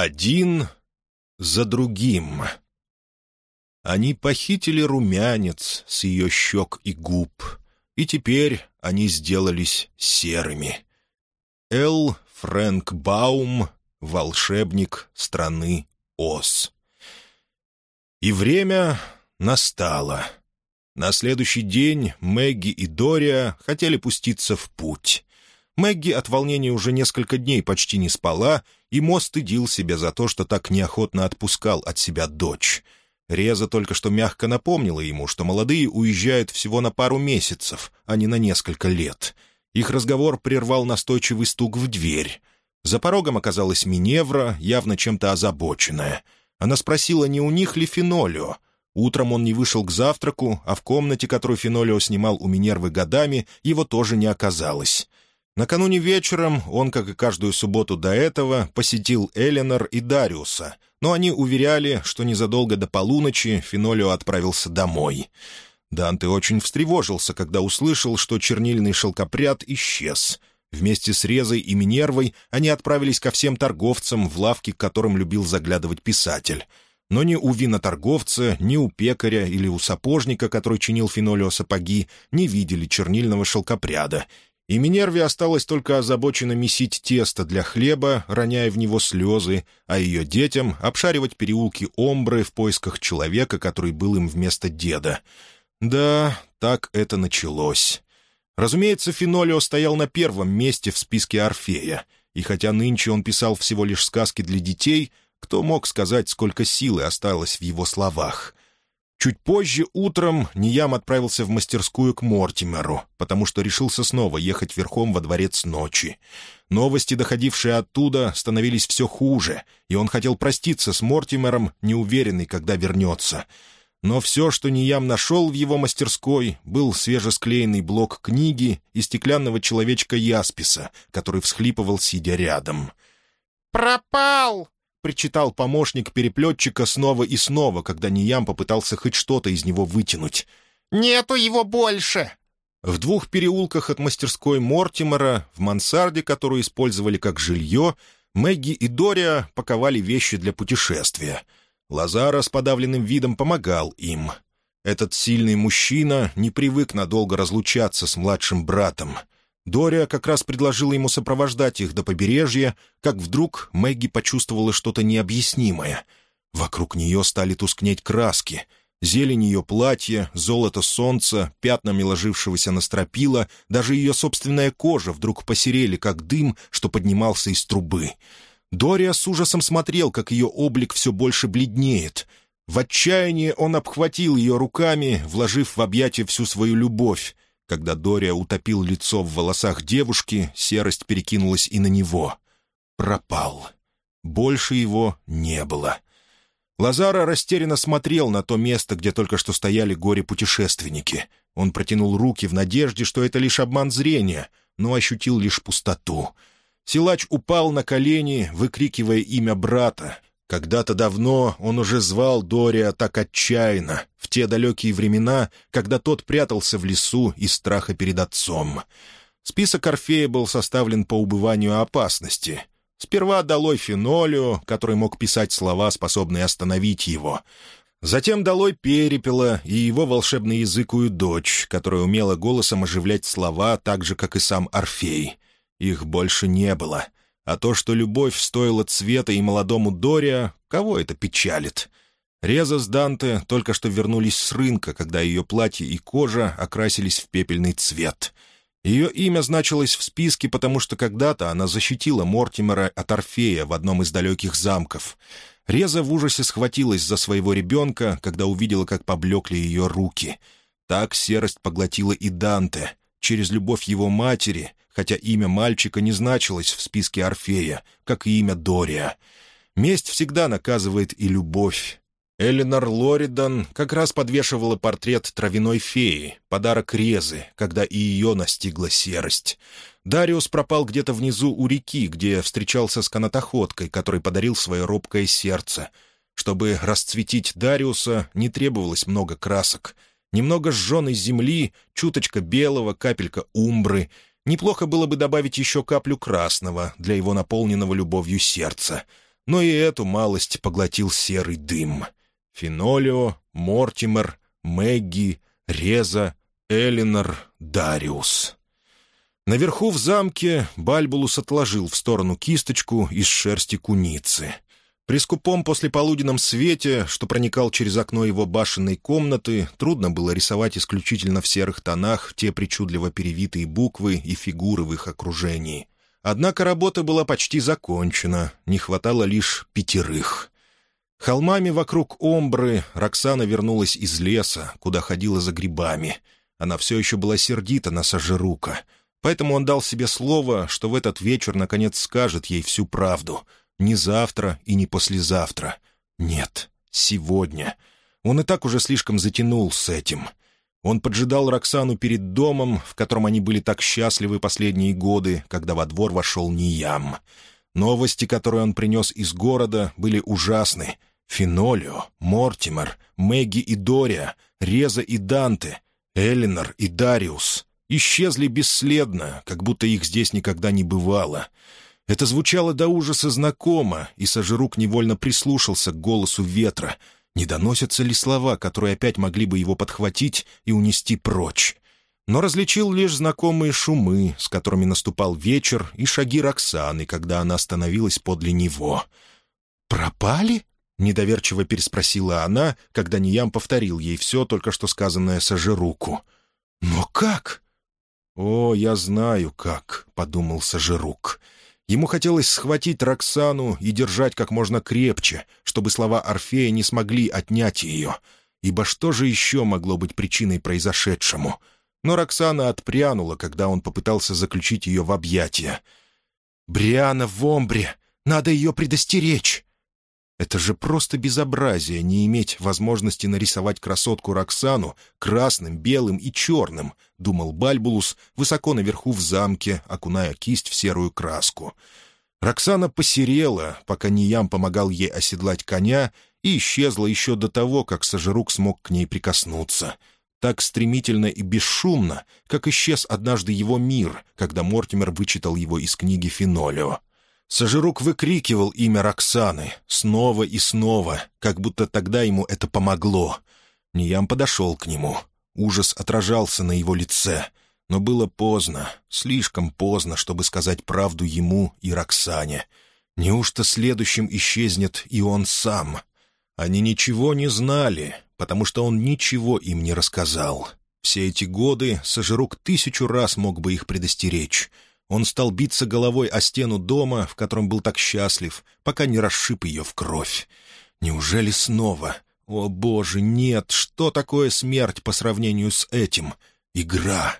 Один за другим. Они похитили румянец с ее щек и губ, и теперь они сделались серыми. Эл Фрэнк Баум, волшебник страны Оз. И время настало. На следующий день Мэгги и Дория хотели пуститься в путь. Мэгги от волнения уже несколько дней почти не спала, и Мо стыдил себя за то, что так неохотно отпускал от себя дочь. Реза только что мягко напомнила ему, что молодые уезжают всего на пару месяцев, а не на несколько лет. Их разговор прервал настойчивый стук в дверь. За порогом оказалась Миневра, явно чем-то озабоченная. Она спросила, не у них ли Фенолио. Утром он не вышел к завтраку, а в комнате, которую Фенолио снимал у Минервы годами, его тоже не оказалось. Накануне вечером он, как и каждую субботу до этого, посетил Эленор и Дариуса, но они уверяли, что незадолго до полуночи Фенолио отправился домой. Данте очень встревожился, когда услышал, что чернильный шелкопряд исчез. Вместе с Резой и Минервой они отправились ко всем торговцам, в лавки, к которым любил заглядывать писатель. Но ни у виноторговца, ни у пекаря или у сапожника, который чинил Фенолио сапоги, не видели чернильного шелкопряда — и Минерве осталось только озабоченно месить тесто для хлеба, роняя в него слезы, а ее детям обшаривать переулки Омбры в поисках человека, который был им вместо деда. Да, так это началось. Разумеется, Фенолио стоял на первом месте в списке Орфея, и хотя нынче он писал всего лишь сказки для детей, кто мог сказать, сколько силы осталось в его словах — Чуть позже утром Ниям отправился в мастерскую к Мортимеру, потому что решился снова ехать верхом во дворец ночи. Новости, доходившие оттуда, становились все хуже, и он хотел проститься с Мортимером, неуверенный, когда вернется. Но все, что Ниям нашел в его мастерской, был свежесклеенный блок книги и стеклянного человечка Ясписа, который всхлипывал, сидя рядом. «Пропал!» — причитал помощник переплетчика снова и снова, когда Ниям попытался хоть что-то из него вытянуть. «Нету его больше!» В двух переулках от мастерской Мортимера, в мансарде, которую использовали как жилье, Мэгги и Дория паковали вещи для путешествия. Лазара с подавленным видом помогал им. Этот сильный мужчина не привык надолго разлучаться с младшим братом — Дория как раз предложила ему сопровождать их до побережья, как вдруг Мэгги почувствовала что-то необъяснимое. Вокруг нее стали тускнеть краски. Зелень ее платья, золото солнца, пятнами ложившегося на стропила, даже ее собственная кожа вдруг посерели, как дым, что поднимался из трубы. Дория с ужасом смотрел, как ее облик все больше бледнеет. В отчаянии он обхватил ее руками, вложив в объятия всю свою любовь. Когда Дория утопил лицо в волосах девушки, серость перекинулась и на него. Пропал. Больше его не было. Лазара растерянно смотрел на то место, где только что стояли горе-путешественники. Он протянул руки в надежде, что это лишь обман зрения, но ощутил лишь пустоту. Силач упал на колени, выкрикивая имя брата, когда-то давно он уже звал Дория так отчаянно, в те далекие времена, когда тот прятался в лесу из страха перед отцом. Список Орфея был составлен по убыванию опасности. Сперва долой Фенолио, который мог писать слова, способные остановить его. Затем долой Перепела и его волшебный языкую дочь, которая умела голосом оживлять слова так же, как и сам Орфей. Их больше не было — а то, что любовь стоила цвета и молодому Дориа, кого это печалит? Реза с Данте только что вернулись с рынка, когда ее платье и кожа окрасились в пепельный цвет. Ее имя значилось в списке, потому что когда-то она защитила Мортимера от Орфея в одном из далеких замков. Реза в ужасе схватилась за своего ребенка, когда увидела, как поблекли ее руки. Так серость поглотила и Данте. Через любовь его матери, хотя имя мальчика не значилось в списке Орфея, как и имя Дория. Месть всегда наказывает и любовь. Эленор Лоридан как раз подвешивала портрет травяной феи, подарок Резы, когда и ее настигла серость. Дариус пропал где-то внизу у реки, где встречался с канатоходкой, который подарил свое робкое сердце. Чтобы расцветить Дариуса, не требовалось много красок. Немного сжженной земли, чуточка белого, капелька умбры — Неплохо было бы добавить еще каплю красного для его наполненного любовью сердца. но и эту малость поглотил серый дым. Фенолио, Мортимер, Мэгги, Реза, Элинор, Дариус. Наверху в замке Бальбулус отложил в сторону кисточку из шерсти куницы. При скупом послеполуденном свете, что проникал через окно его башенной комнаты, трудно было рисовать исключительно в серых тонах те причудливо перевитые буквы и фигуры в их окружении. Однако работа была почти закончена, не хватало лишь пятерых. Холмами вокруг Омбры Роксана вернулась из леса, куда ходила за грибами. Она все еще была сердита на Сажирука — Поэтому он дал себе слово, что в этот вечер наконец скажет ей всю правду. Не завтра и не послезавтра. Нет, сегодня. Он и так уже слишком затянул с этим. Он поджидал Роксану перед домом, в котором они были так счастливы последние годы, когда во двор вошел Ниям. Новости, которые он принес из города, были ужасны. Фенолио, Мортимер, Мэгги и Дория, Реза и Данте, Элинор и Дариус исчезли бесследно, как будто их здесь никогда не бывало. Это звучало до ужаса знакомо, и Сажирук невольно прислушался к голосу ветра. Не доносятся ли слова, которые опять могли бы его подхватить и унести прочь? Но различил лишь знакомые шумы, с которыми наступал вечер, и шаги Роксаны, когда она остановилась подле него. «Пропали?» — недоверчиво переспросила она, когда Ниям повторил ей все, только что сказанное Сажируку. «Но как?» «О, я знаю как», — подумал Сажирук. Ему хотелось схватить Роксану и держать как можно крепче, чтобы слова Орфея не смогли отнять ее. Ибо что же еще могло быть причиной произошедшему? Но Роксана отпрянула, когда он попытался заключить ее в объятия. «Бриана в Омбре! Надо ее предостеречь!» Это же просто безобразие не иметь возможности нарисовать красотку Роксану красным, белым и черным, — думал Бальбулус, высоко наверху в замке, окуная кисть в серую краску. Роксана посерела, пока Ниям помогал ей оседлать коня, и исчезла еще до того, как Сажирук смог к ней прикоснуться. Так стремительно и бесшумно, как исчез однажды его мир, когда Мортимер вычитал его из книги Фенолио. Сажирук выкрикивал имя Роксаны снова и снова, как будто тогда ему это помогло. Ниям подошел к нему. Ужас отражался на его лице. Но было поздно, слишком поздно, чтобы сказать правду ему и Роксане. Неужто следующим исчезнет и он сам? Они ничего не знали, потому что он ничего им не рассказал. Все эти годы Сажирук тысячу раз мог бы их предостеречь — он стал биться головой о стену дома, в котором был так счастлив, пока не расшиб ее в кровь. Неужели снова? О, боже, нет! Что такое смерть по сравнению с этим? Игра!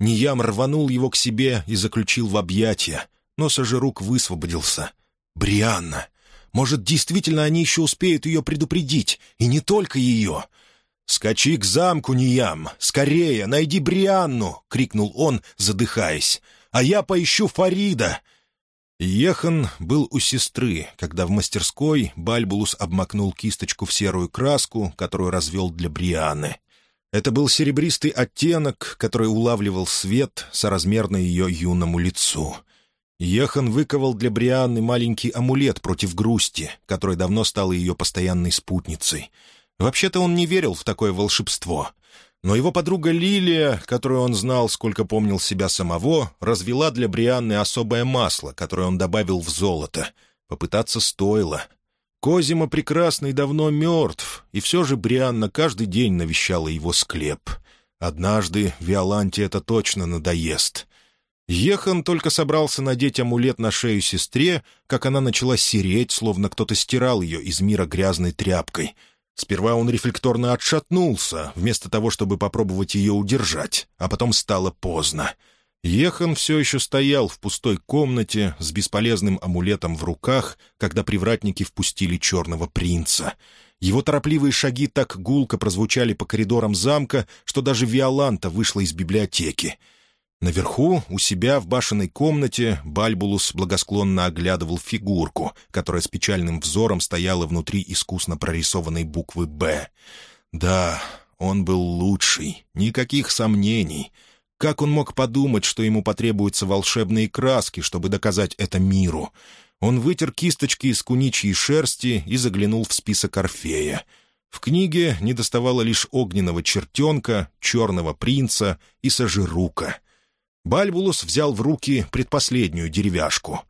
Ниям рванул его к себе и заключил в объятия, но Сажирук высвободился. «Брианна! Может, действительно они еще успеют ее предупредить, и не только ее!» «Скачи к замку, Ниям! Скорее, найди Брианну!» — крикнул он, задыхаясь а я поищу Фарида». Ехан был у сестры, когда в мастерской Бальбулус обмакнул кисточку в серую краску, которую развел для Брианы. Это был серебристый оттенок, который улавливал свет, соразмерно ее юному лицу. Ехан выковал для Брианы маленький амулет против грусти, который давно стал ее постоянной спутницей. Вообще-то он не верил в такое волшебство — но его подруга Лилия, которую он знал, сколько помнил себя самого, развела для Брианны особое масло, которое он добавил в золото. Попытаться стоило. Козима Прекрасный давно мертв, и все же Брианна каждый день навещала его склеп. Однажды Виоланте это точно надоест. Ехан только собрался надеть амулет на шею сестре, как она начала сереть, словно кто-то стирал ее из мира грязной тряпкой — Сперва он рефлекторно отшатнулся, вместо того, чтобы попробовать ее удержать, а потом стало поздно. Ехан все еще стоял в пустой комнате с бесполезным амулетом в руках, когда привратники впустили черного принца. Его торопливые шаги так гулко прозвучали по коридорам замка, что даже Виоланта вышла из библиотеки — Наверху, у себя, в башенной комнате, Бальбулус благосклонно оглядывал фигурку, которая с печальным взором стояла внутри искусно прорисованной буквы «Б». Да, он был лучший, никаких сомнений. Как он мог подумать, что ему потребуются волшебные краски, чтобы доказать это миру? Он вытер кисточки из куничьей шерсти и заглянул в список Орфея. В книге недоставало лишь огненного чертенка, черного принца и сажирука. Бальбулус взял в руки предпоследнюю деревяшку.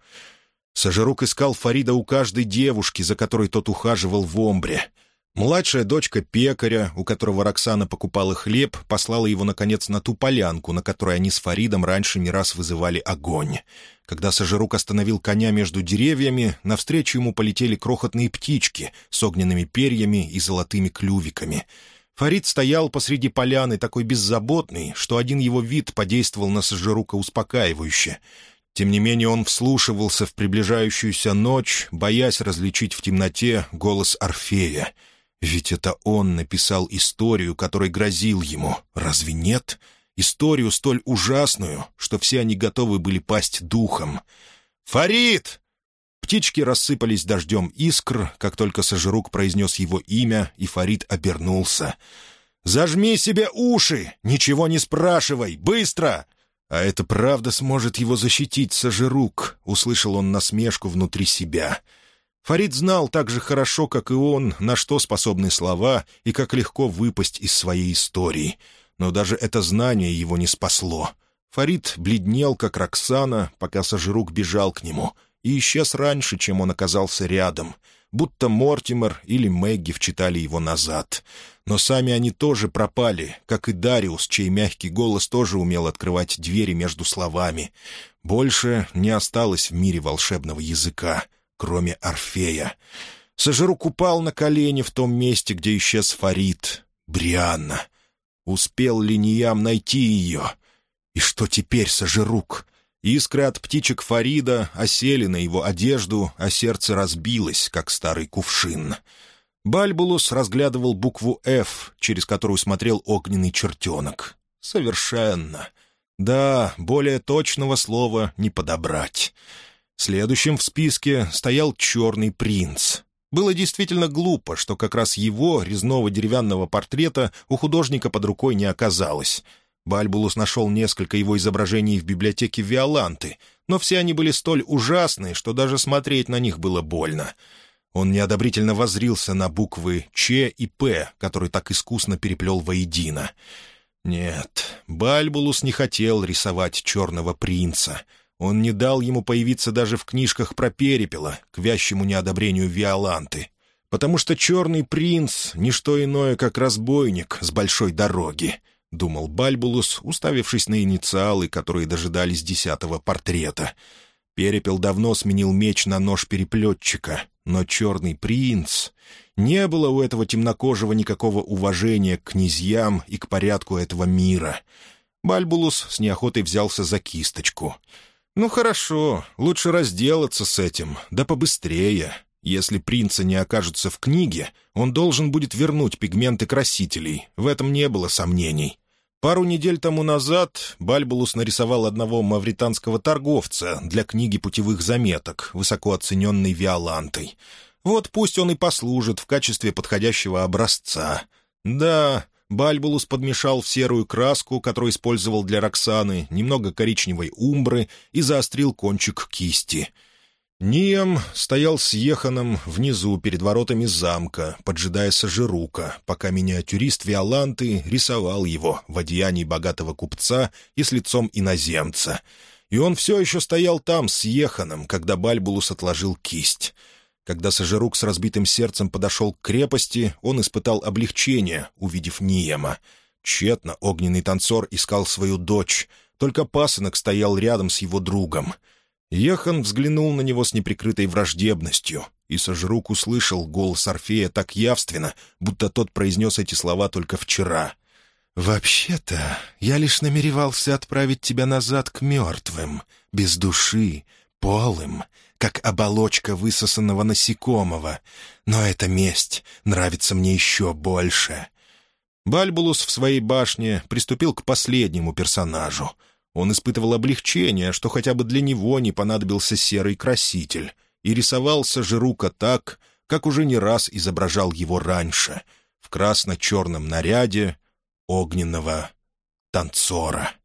Сажирук искал Фарида у каждой девушки, за которой тот ухаживал в Омбре — Младшая дочка пекаря, у которого Роксана покупала хлеб, послала его, наконец, на ту полянку, на которой они с Фаридом раньше не раз вызывали огонь. Когда Сажирук остановил коня между деревьями, навстречу ему полетели крохотные птички с огненными перьями и золотыми клювиками. Фарид стоял посреди поляны, такой беззаботный, что один его вид подействовал на Сажирука успокаивающе. Тем не менее он вслушивался в приближающуюся ночь, боясь различить в темноте голос Орфея — ведь это он написал историю, которой грозил ему. Разве нет? Историю столь ужасную, что все они готовы были пасть духом. «Фарид!» Птички рассыпались дождем искр, как только Сажирук произнес его имя, и Фарид обернулся. «Зажми себе уши! Ничего не спрашивай! Быстро!» «А это правда сможет его защитить, Сажирук», — услышал он насмешку внутри себя. Фарид знал так же хорошо, как и он, на что способны слова и как легко выпасть из своей истории. Но даже это знание его не спасло. Фарид бледнел, как Роксана, пока Сажирук бежал к нему, и исчез раньше, чем он оказался рядом, будто Мортимер или Мэгги вчитали его назад. Но сами они тоже пропали, как и Дариус, чей мягкий голос тоже умел открывать двери между словами. Больше не осталось в мире волшебного языка — кроме Орфея. Сажирук упал на колени в том месте, где исчез Фарид. Брианна. Успел ли Ниям найти ее? И что теперь, Сажирук? Искры от птичек Фарида осели на его одежду, а сердце разбилось, как старый кувшин. Бальбулус разглядывал букву «Ф», через которую смотрел огненный чертенок. Совершенно. Да, более точного слова не подобрать. Следующим в списке стоял «Черный принц». Было действительно глупо, что как раз его, резного деревянного портрета, у художника под рукой не оказалось. Бальбулус нашел несколько его изображений в библиотеке Виоланты, но все они были столь ужасны, что даже смотреть на них было больно. Он неодобрительно возрился на буквы «Ч» и «П», которые так искусно переплел воедино. Нет, Бальбулус не хотел рисовать черного принца — он не дал ему появиться даже в книжках про перепела, к вящему неодобрению Виоланты. Потому что «Черный принц» — не что иное, как разбойник с большой дороги, — думал Бальбулус, уставившись на инициалы, которые дожидались десятого портрета. Перепел давно сменил меч на нож переплетчика, но «Черный принц...» Не было у этого темнокожего никакого уважения к князьям и к порядку этого мира. Бальбулус с неохотой взялся за кисточку — «Ну хорошо, лучше разделаться с этим, да побыстрее. Если принца не окажутся в книге, он должен будет вернуть пигменты красителей, в этом не было сомнений». Пару недель тому назад Бальбулус нарисовал одного мавританского торговца для книги путевых заметок, высоко оцененной Виолантой. Вот пусть он и послужит в качестве подходящего образца. Да, Бальбулус подмешал в серую краску, которую использовал для Роксаны, немного коричневой умбры и заострил кончик кисти. Нием стоял с Еханом внизу перед воротами замка, поджидая Сажирука, пока миниатюрист Виоланты рисовал его в одеянии богатого купца и с лицом иноземца. И он все еще стоял там с Еханом, когда Бальбулус отложил кисть — когда Сажирук с разбитым сердцем подошел к крепости, он испытал облегчение, увидев Ниема. Тщетно огненный танцор искал свою дочь, только пасынок стоял рядом с его другом. Ехан взглянул на него с неприкрытой враждебностью, и Сажирук услышал голос Орфея так явственно, будто тот произнес эти слова только вчера. «Вообще-то я лишь намеревался отправить тебя назад к мертвым, без души, полым, как оболочка высосанного насекомого. Но эта месть нравится мне еще больше. Бальбулус в своей башне приступил к последнему персонажу. Он испытывал облегчение, что хотя бы для него не понадобился серый краситель, и рисовался Жирука так, как уже не раз изображал его раньше, в красно-черном наряде огненного танцора.